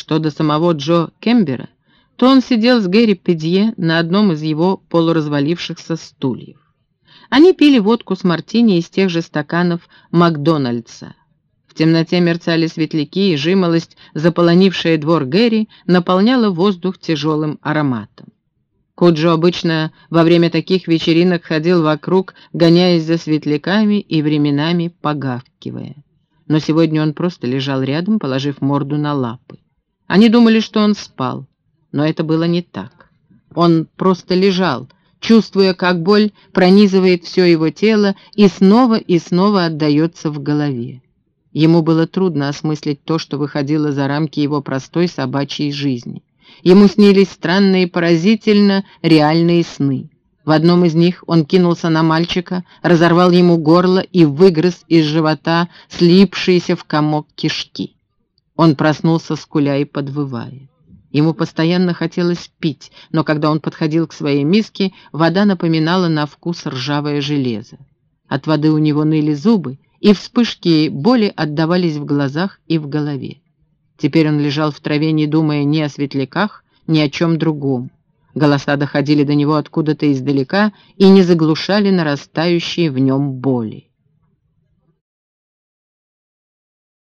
Что до самого Джо Кембера, то он сидел с Гэри Педье на одном из его полуразвалившихся стульев. Они пили водку с мартини из тех же стаканов Макдональдса. В темноте мерцали светляки, и жимолость, заполонившая двор Гэри, наполняла воздух тяжелым ароматом. Куджо обычно во время таких вечеринок ходил вокруг, гоняясь за светляками и временами погавкивая. Но сегодня он просто лежал рядом, положив морду на лапы. Они думали, что он спал, но это было не так. Он просто лежал, чувствуя, как боль пронизывает все его тело и снова и снова отдается в голове. Ему было трудно осмыслить то, что выходило за рамки его простой собачьей жизни. Ему снились странные, поразительно реальные сны. В одном из них он кинулся на мальчика, разорвал ему горло и выгрыз из живота слипшиеся в комок кишки. Он проснулся, скуля и подвывая. Ему постоянно хотелось пить, но когда он подходил к своей миске, вода напоминала на вкус ржавое железо. От воды у него ныли зубы, и вспышки боли отдавались в глазах и в голове. Теперь он лежал в траве, не думая ни о светляках, ни о чем другом. Голоса доходили до него откуда-то издалека и не заглушали нарастающие в нем боли.